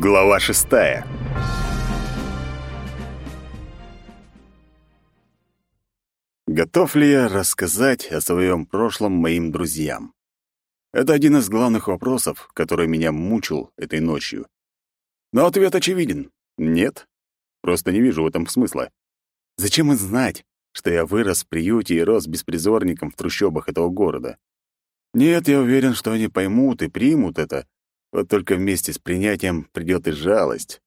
Глава шестая. Готов ли я рассказать о своем прошлом моим друзьям? Это один из главных вопросов, который меня мучил этой ночью. Но ответ очевиден. Нет. Просто не вижу в этом смысла. Зачем им знать, что я вырос в приюте и рос беспризорником в трущобах этого города? Нет, я уверен, что они поймут и примут это, вот только вместе с принятием придет и жалость.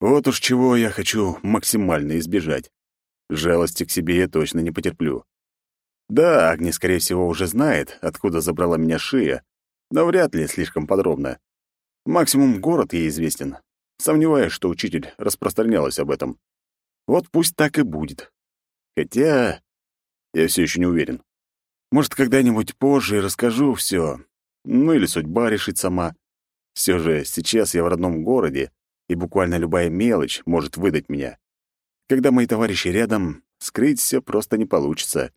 Вот уж чего я хочу максимально избежать. Жалости к себе я точно не потерплю. Да, Агни, скорее всего, уже знает, откуда забрала меня шея, но вряд ли слишком подробно. Максимум город ей известен. Сомневаюсь, что учитель распространялась об этом. Вот пусть так и будет. Хотя я все еще не уверен. Может, когда-нибудь позже расскажу все. Ну или судьба решит сама. Все же сейчас я в родном городе, и буквально любая мелочь может выдать меня. Когда мои товарищи рядом, скрыть все просто не получится.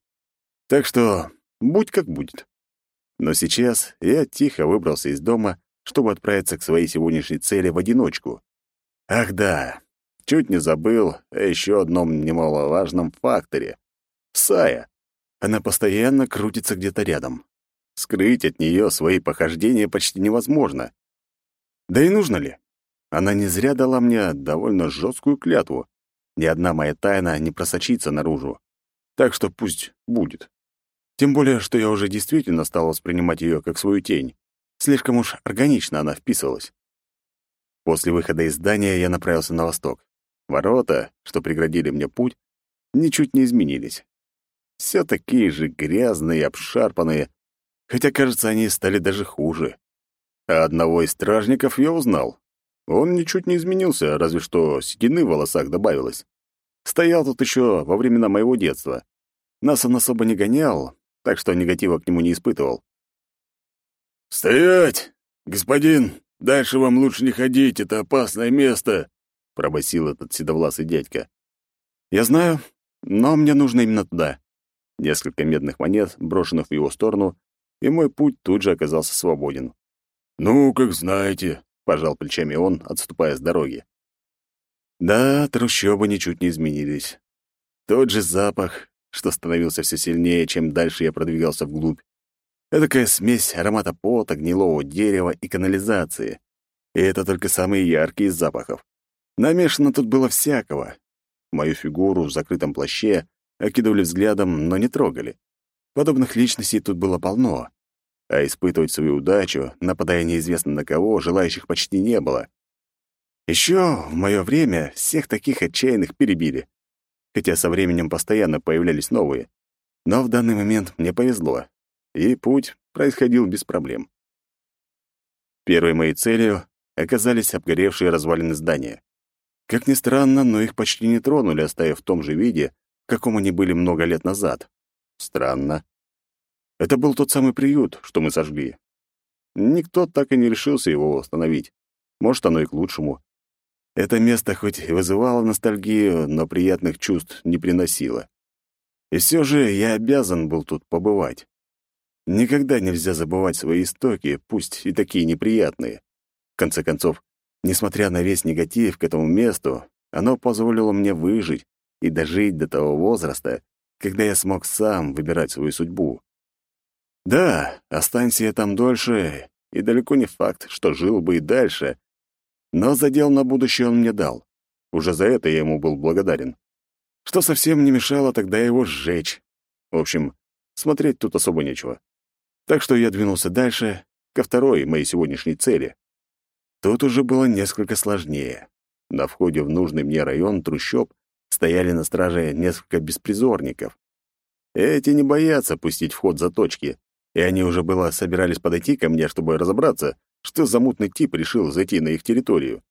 Так что будь как будет. Но сейчас я тихо выбрался из дома, чтобы отправиться к своей сегодняшней цели в одиночку. Ах да, чуть не забыл о еще одном немаловажном факторе. Сая. Она постоянно крутится где-то рядом. Скрыть от нее свои похождения почти невозможно. Да и нужно ли? Она не зря дала мне довольно жесткую клятву. Ни одна моя тайна не просочится наружу. Так что пусть будет. Тем более, что я уже действительно стал воспринимать ее как свою тень. Слишком уж органично она вписывалась. После выхода из здания я направился на восток. Ворота, что преградили мне путь, ничуть не изменились. Все такие же грязные обшарпанные, хотя, кажется, они стали даже хуже. А одного из стражников я узнал. Он ничуть не изменился, разве что седины в волосах добавилось. Стоял тут еще во времена моего детства. Нас он особо не гонял, так что негатива к нему не испытывал. «Стоять! Господин, дальше вам лучше не ходить, это опасное место!» — пробасил этот седовласый дядька. «Я знаю, но мне нужно именно туда». Несколько медных монет, брошенных в его сторону, и мой путь тут же оказался свободен. «Ну, как знаете», — пожал плечами он, отступая с дороги. Да, трущобы ничуть не изменились. Тот же запах, что становился все сильнее, чем дальше я продвигался вглубь. Эдакая смесь аромата пота, гнилого дерева и канализации. И это только самые яркие из запахов. Намешано тут было всякого. Мою фигуру в закрытом плаще окидывали взглядом, но не трогали. Подобных личностей тут было полно а испытывать свою удачу, нападая неизвестно на кого, желающих почти не было. Еще в мое время всех таких отчаянных перебили, хотя со временем постоянно появлялись новые. Но в данный момент мне повезло, и путь происходил без проблем. Первой моей целью оказались обгоревшие развалины здания. Как ни странно, но их почти не тронули, оставив в том же виде, в каком они были много лет назад. Странно. Это был тот самый приют, что мы сожгли. Никто так и не решился его восстановить. Может, оно и к лучшему. Это место хоть и вызывало ностальгию, но приятных чувств не приносило. И все же я обязан был тут побывать. Никогда нельзя забывать свои истоки, пусть и такие неприятные. В конце концов, несмотря на весь негатив к этому месту, оно позволило мне выжить и дожить до того возраста, когда я смог сам выбирать свою судьбу. Да, останься я там дольше, и далеко не факт, что жил бы и дальше. Но задел на будущее он мне дал. Уже за это я ему был благодарен. Что совсем не мешало тогда его сжечь. В общем, смотреть тут особо нечего. Так что я двинулся дальше, ко второй моей сегодняшней цели. Тут уже было несколько сложнее. На входе в нужный мне район трущоб стояли на страже несколько беспризорников. Эти не боятся пустить в ход заточки, и они уже было собирались подойти ко мне, чтобы разобраться, что за мутный тип решил зайти на их территорию.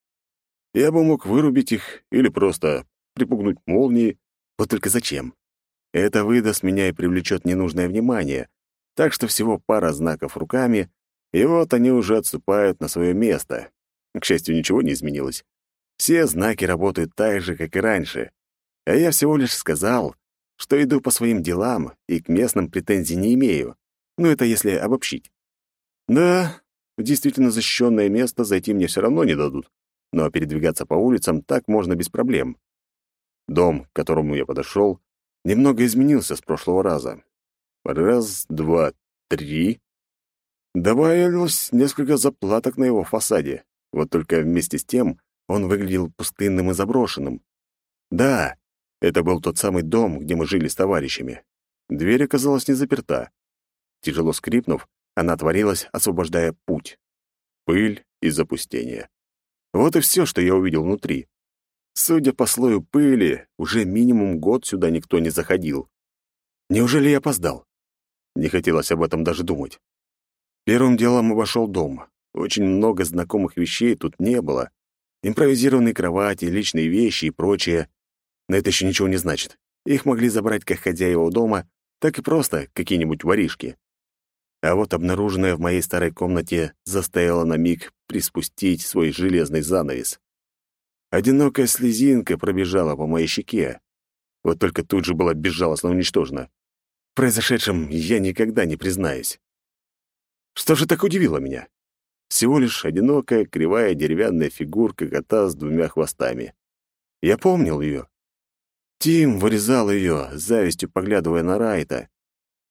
Я бы мог вырубить их или просто припугнуть молнией, вот только зачем? Это выдаст меня и привлечет ненужное внимание, так что всего пара знаков руками, и вот они уже отступают на свое место. К счастью, ничего не изменилось. Все знаки работают так же, как и раньше. А я всего лишь сказал, что иду по своим делам и к местным претензий не имею. Ну, это если обобщить. Да, в действительно защищенное место зайти мне все равно не дадут. но передвигаться по улицам так можно без проблем. Дом, к которому я подошел, немного изменился с прошлого раза. Раз, два, три. Добавилось несколько заплаток на его фасаде. Вот только вместе с тем он выглядел пустынным и заброшенным. Да, это был тот самый дом, где мы жили с товарищами. Дверь оказалась не заперта. Тяжело скрипнув, она отворилась, освобождая путь. Пыль и запустение. Вот и все, что я увидел внутри. Судя по слою пыли, уже минимум год сюда никто не заходил. Неужели я опоздал? Не хотелось об этом даже думать. Первым делом обошел дом. Очень много знакомых вещей тут не было. Импровизированные кровати, личные вещи и прочее. Но это еще ничего не значит. Их могли забрать как хозяева дома, так и просто какие-нибудь воришки. А вот обнаруженное в моей старой комнате заставило на миг приспустить свой железный занавес. Одинокая слезинка пробежала по моей щеке. Вот только тут же была безжалостно уничтожена. В произошедшем я никогда не признаюсь. Что же так удивило меня? Всего лишь одинокая кривая деревянная фигурка кота с двумя хвостами. Я помнил ее. Тим вырезал ее, завистью поглядывая на Райта.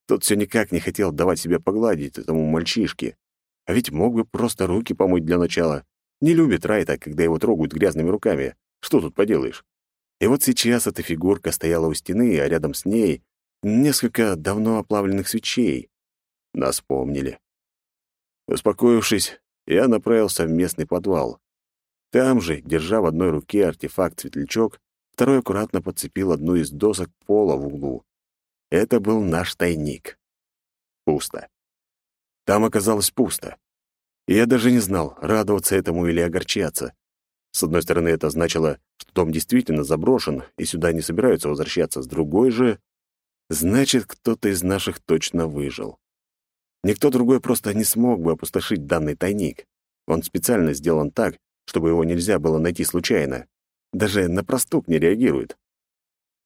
Тот все никак не хотел давать себя погладить этому мальчишке. А ведь мог бы просто руки помыть для начала. Не любит Райта, когда его трогают грязными руками. Что тут поделаешь? И вот сейчас эта фигурка стояла у стены, а рядом с ней несколько давно оплавленных свечей. Нас помнили. Успокоившись, я направился в местный подвал. Там же, держа в одной руке артефакт-светлячок, второй аккуратно подцепил одну из досок пола в углу. Это был наш тайник. Пусто. Там оказалось пусто. Я даже не знал, радоваться этому или огорчаться. С одной стороны, это значило, что дом действительно заброшен, и сюда не собираются возвращаться. С другой же, значит, кто-то из наших точно выжил. Никто другой просто не смог бы опустошить данный тайник. Он специально сделан так, чтобы его нельзя было найти случайно. Даже на простук не реагирует.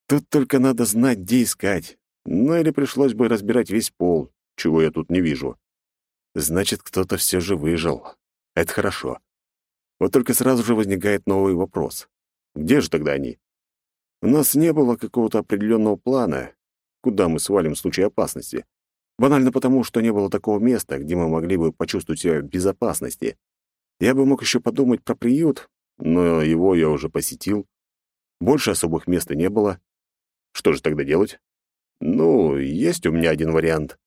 Тут только надо знать, где искать, ну или пришлось бы разбирать весь пол, чего я тут не вижу. Значит, кто-то все же выжил. Это хорошо. Вот только сразу же возникает новый вопрос. Где же тогда они? У нас не было какого-то определенного плана, куда мы свалим в случае опасности. Банально потому, что не было такого места, где мы могли бы почувствовать себя в безопасности. Я бы мог еще подумать про приют, но его я уже посетил. Больше особых мест не было. Что же тогда делать? Ну, есть у меня один вариант.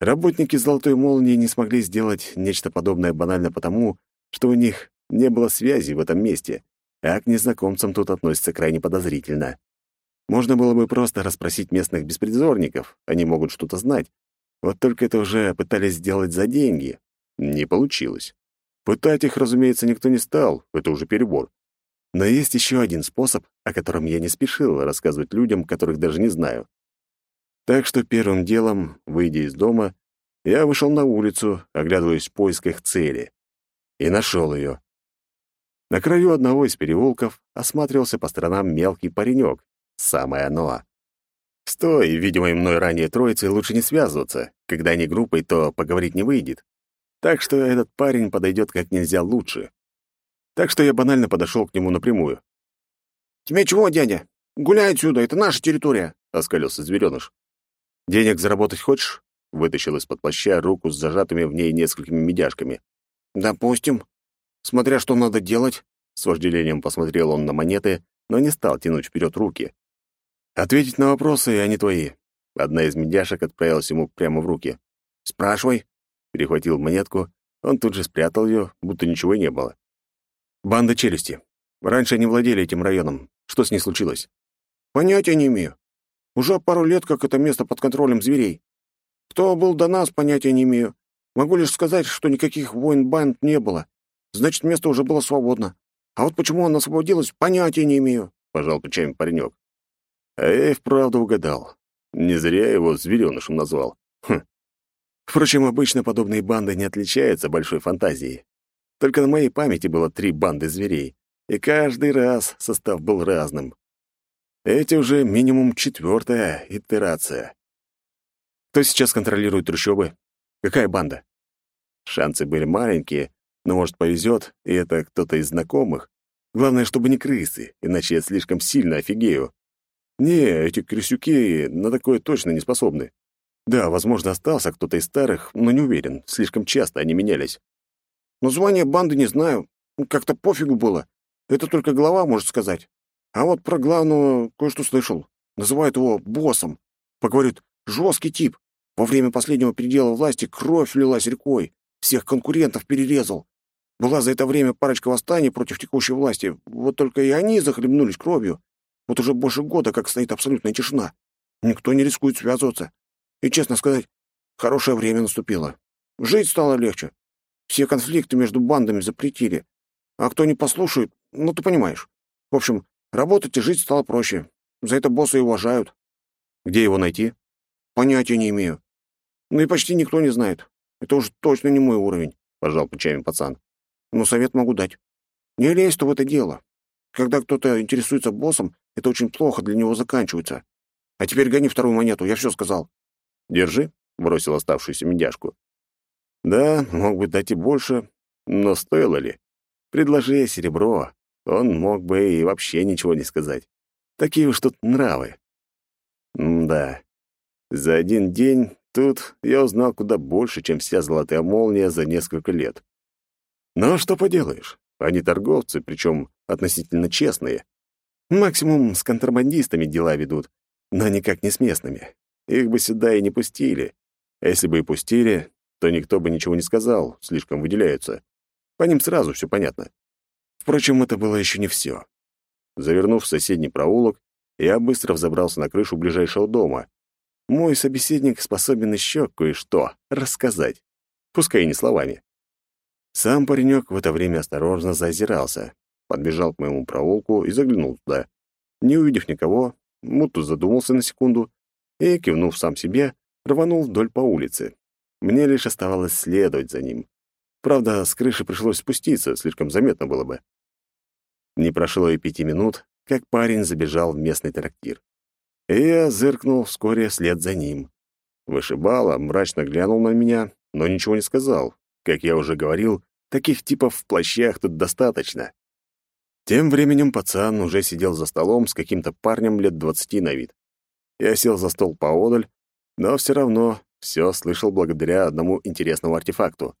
Работники «Золотой молнии» не смогли сделать нечто подобное банально потому, что у них не было связи в этом месте, а к незнакомцам тут относятся крайне подозрительно. Можно было бы просто расспросить местных беспризорников, они могут что-то знать. Вот только это уже пытались сделать за деньги. Не получилось. Пытать их, разумеется, никто не стал, это уже перебор. Но есть еще один способ, о котором я не спешил рассказывать людям, которых даже не знаю. Так что первым делом, выйдя из дома, я вышел на улицу, оглядываясь в поисках цели. И нашел ее. На краю одного из переулков осматривался по сторонам мелкий паренек. Самое оно. С той, видимой мной ранее троицей, лучше не связываться. Когда они группой, то поговорить не выйдет. Так что этот парень подойдет как нельзя лучше. Так что я банально подошел к нему напрямую. «Тебе чего, дядя? Гуляй отсюда, это наша территория», — оскалился зверёныш. «Денег заработать хочешь?» — вытащил из-под плаща руку с зажатыми в ней несколькими медяшками. «Допустим. Смотря что надо делать». С вожделением посмотрел он на монеты, но не стал тянуть вперед руки. «Ответить на вопросы, они твои». Одна из медяшек отправилась ему прямо в руки. «Спрашивай». Перехватил монетку, он тут же спрятал ее, будто ничего и не было. «Банда челюсти. Раньше они владели этим районом. Что с ней случилось?» «Понятия не имею. Уже пару лет, как это место под контролем зверей. Кто был до нас, понятия не имею. Могу лишь сказать, что никаких войн-банд не было. Значит, место уже было свободно. А вот почему оно освободилось, понятия не имею», — пожал плечами паренек. А я и вправду угадал. Не зря его зверёнышем назвал. Хм. Впрочем, обычно подобные банды не отличаются большой фантазией. Только на моей памяти было три банды зверей, и каждый раз состав был разным. Эти уже минимум четвертая итерация. Кто сейчас контролирует трущобы? Какая банда? Шансы были маленькие, Но, может, повезет, и это кто-то из знакомых. Главное, чтобы не крысы, иначе я слишком сильно офигею. Не, эти крысюки на такое точно не способны. Да, возможно, остался кто-то из старых, но не уверен. Слишком часто они менялись. Название банды не знаю. Как-то пофигу было. Это только глава может сказать. А вот про главного кое-что слышал. Называют его боссом. Поговорит, жесткий тип. Во время последнего передела власти кровь лилась рекой. Всех конкурентов перерезал. Была за это время парочка восстаний против текущей власти. Вот только и они захлебнулись кровью. Вот уже больше года, как стоит абсолютная тишина. Никто не рискует связываться. И, честно сказать, хорошее время наступило. Жить стало легче. Все конфликты между бандами запретили. А кто не послушает, ну, ты понимаешь. В общем, работать и жить стало проще. За это босса и уважают. Где его найти? Понятия не имею. Ну и почти никто не знает. Это уж точно не мой уровень, — пожал плечами пацан. Но совет могу дать. Не лезь ты в это дело. Когда кто-то интересуется боссом, это очень плохо для него заканчивается. А теперь гони вторую монету, я все сказал. Держи, — бросил оставшуюся медяшку. Да, мог бы дать и больше, но стоило ли? Предложи серебро, он мог бы и вообще ничего не сказать. Такие уж тут нравы. М да, за один день тут я узнал куда больше, чем вся золотая молния за несколько лет. Но что поделаешь, они торговцы, причем относительно честные. Максимум с контрабандистами дела ведут, но никак не с местными. Их бы сюда и не пустили. А если бы и пустили, то никто бы ничего не сказал, слишком выделяются. По ним сразу все понятно. Впрочем, это было еще не все. Завернув в соседний проулок, я быстро взобрался на крышу ближайшего дома. Мой собеседник способен еще кое-что рассказать, пускай и не словами. Сам паренек в это время осторожно зазирался, подбежал к моему проулку и заглянул туда. Не увидев никого, Муту задумался на секунду и, кивнув сам себе, рванул вдоль по улице. Мне лишь оставалось следовать за ним. Правда, с крыши пришлось спуститься, слишком заметно было бы. Не прошло и пяти минут, как парень забежал в местный трактир. И я зыркнул вскоре вслед за ним. Вышибала, мрачно глянул на меня, но ничего не сказал. Как я уже говорил, таких типов в плащах тут достаточно. Тем временем пацан уже сидел за столом с каким-то парнем лет двадцати на вид. Я сел за стол поодаль, но все равно все слышал благодаря одному интересному артефакту.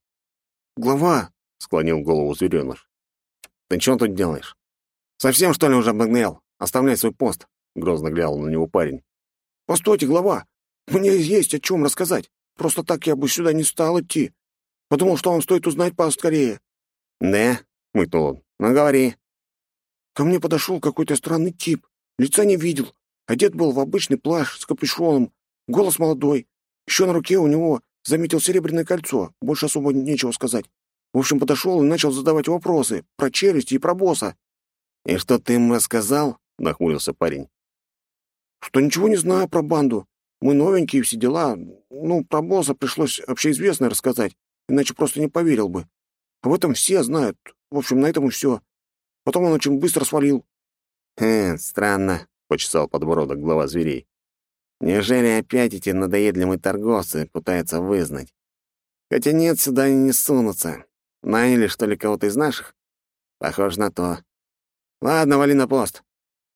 «Глава!» — склонил голову зверёныш. «Ты что тут делаешь? Совсем, что ли, уже обнаглел? Оставляй свой пост!» — грозно глянул на него парень. «Постойте, глава! Мне есть о чем рассказать. Просто так я бы сюда не стал идти. Подумал, что вам стоит узнать поскорее». «Да?» — мыкнул он. «Ну, говори». Ко мне подошел какой-то странный тип. Лица не видел. Одет был в обычный плащ с капюшоном. Голос молодой. Еще на руке у него заметил серебряное кольцо. Больше особо нечего сказать. В общем, подошел и начал задавать вопросы про челюсти и про босса. «И что ты им рассказал?» — нахмурился парень. «Что ничего не знаю про банду. Мы новенькие, все дела. Ну, про босса пришлось общеизвестное рассказать, иначе просто не поверил бы. Об этом все знают. В общем, на этом и все. Потом он очень быстро свалил». «Хм, странно», — почесал подбородок глава зверей. «Неужели опять эти надоедливые торговцы пытаются вызнать? Хотя нет, сюда они не сунутся. Наняли, что ли, кого-то из наших? Похоже на то. Ладно, вали на пост».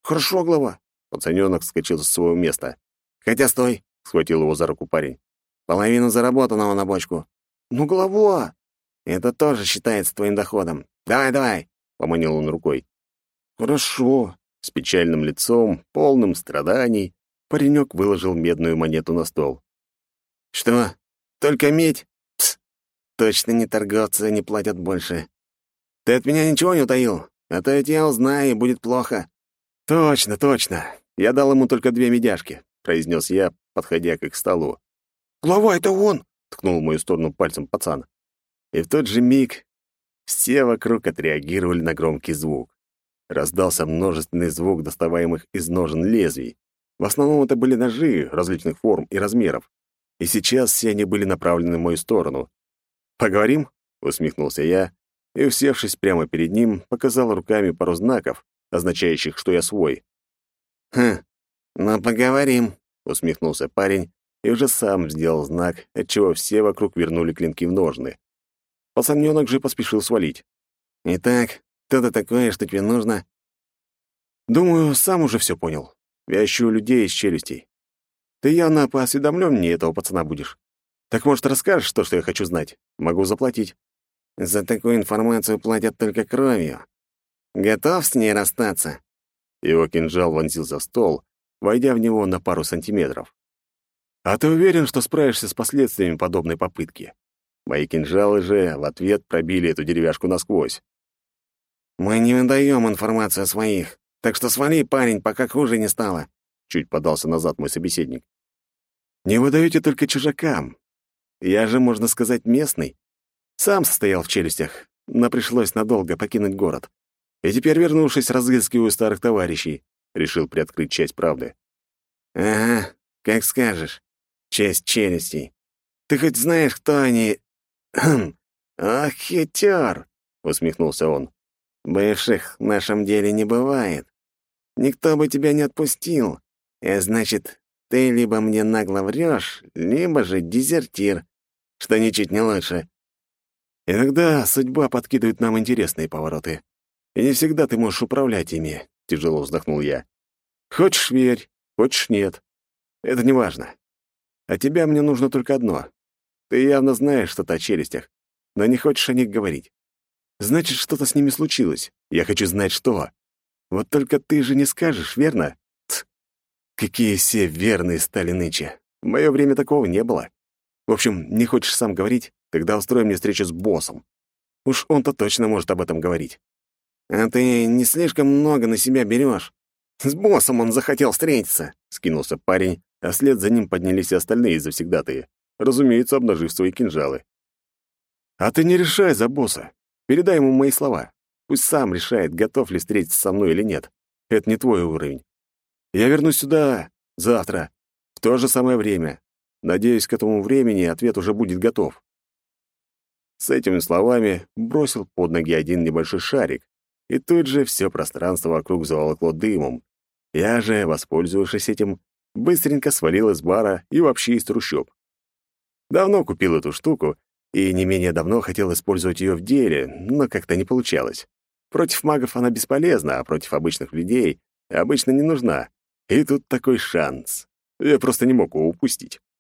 «Хорошо, глава». Пацанёнок вскочил с своего места. «Хотя стой!» — схватил его за руку парень. «Половину заработанного на бочку». «Ну, голова!» «Это тоже считается твоим доходом. Давай, давай!» — поманил он рукой. «Хорошо». С печальным лицом, полным страданий, паренек выложил медную монету на стол. «Что? Только медь? Пс! Точно не торговцы не платят больше. Ты от меня ничего не утаил? А то ведь я узнаю, и будет плохо». «Точно, точно. Я дал ему только две медяшки», — произнес я, подходя к их столу. «Глава, это он!» — ткнул в мою сторону пальцем пацан. И в тот же миг все вокруг отреагировали на громкий звук. Раздался множественный звук доставаемых из ножен лезвий. В основном это были ножи различных форм и размеров. И сейчас все они были направлены в мою сторону. «Поговорим?» — усмехнулся я, и, усевшись прямо перед ним, показал руками пару знаков, означающих, что я свой. «Хм, ну поговорим», — усмехнулся парень и уже сам сделал знак, отчего все вокруг вернули клинки в ножны. Пацанёнок же поспешил свалить. «Итак, кто-то такое, что тебе нужно?» «Думаю, сам уже все понял. Я ищу людей из челюстей. Ты явно поосведомленнее этого пацана будешь. Так, может, расскажешь то, что я хочу знать? Могу заплатить». «За такую информацию платят только кровью. Готов с ней расстаться?» Его кинжал вонзился в стол, войдя в него на пару сантиметров. «А ты уверен, что справишься с последствиями подобной попытки?» Мои кинжалы же в ответ пробили эту деревяшку насквозь. «Мы не выдаем информацию о своих, так что свали, парень, пока хуже не стало», — чуть подался назад мой собеседник. «Не выдаете только чужакам. Я же, можно сказать, местный. Сам состоял в челюстях, но пришлось надолго покинуть город. И теперь, вернувшись, разыскиваю старых товарищей. Решил приоткрыть часть правды. «Ага, как скажешь. Часть челюстей. Ты хоть знаешь, кто они...» «Ах, хитер!» — усмехнулся он. «Бывших в нашем деле не бывает. Никто бы тебя не отпустил. А значит, ты либо мне нагло врешь, либо же дезертир, что ничуть не лучше». Иногда судьба подкидывает нам интересные повороты. И не всегда ты можешь управлять ими, — тяжело вздохнул я. Хочешь — верь, хочешь — нет. Это не важно. А тебя мне нужно только одно. Ты явно знаешь что-то о челюстях, но не хочешь о них говорить. Значит, что-то с ними случилось. Я хочу знать, что. Вот только ты же не скажешь, верно? Тс. Какие все верные стали нынче. В мое время такого не было. В общем, не хочешь сам говорить, тогда устрой мне встречу с боссом. Уж он-то точно может об этом говорить. «А ты не слишком много на себя берешь. С боссом он захотел встретиться», — скинулся парень, а вслед за ним поднялись и остальные завсегдатые, разумеется, обнажив свои кинжалы. «А ты не решай за босса. Передай ему мои слова. Пусть сам решает, готов ли встретиться со мной или нет. Это не твой уровень. Я вернусь сюда завтра, в то же самое время. Надеюсь, к этому времени ответ уже будет готов». С этими словами бросил под ноги один небольшой шарик, и тут же все пространство вокруг заволокло дымом. Я же, воспользовавшись этим, быстренько свалил из бара и вообще из трущоб. Давно купил эту штуку и не менее давно хотел использовать ее в деле, но как-то не получалось. Против магов она бесполезна, а против обычных людей обычно не нужна. И тут такой шанс. Я просто не мог его упустить.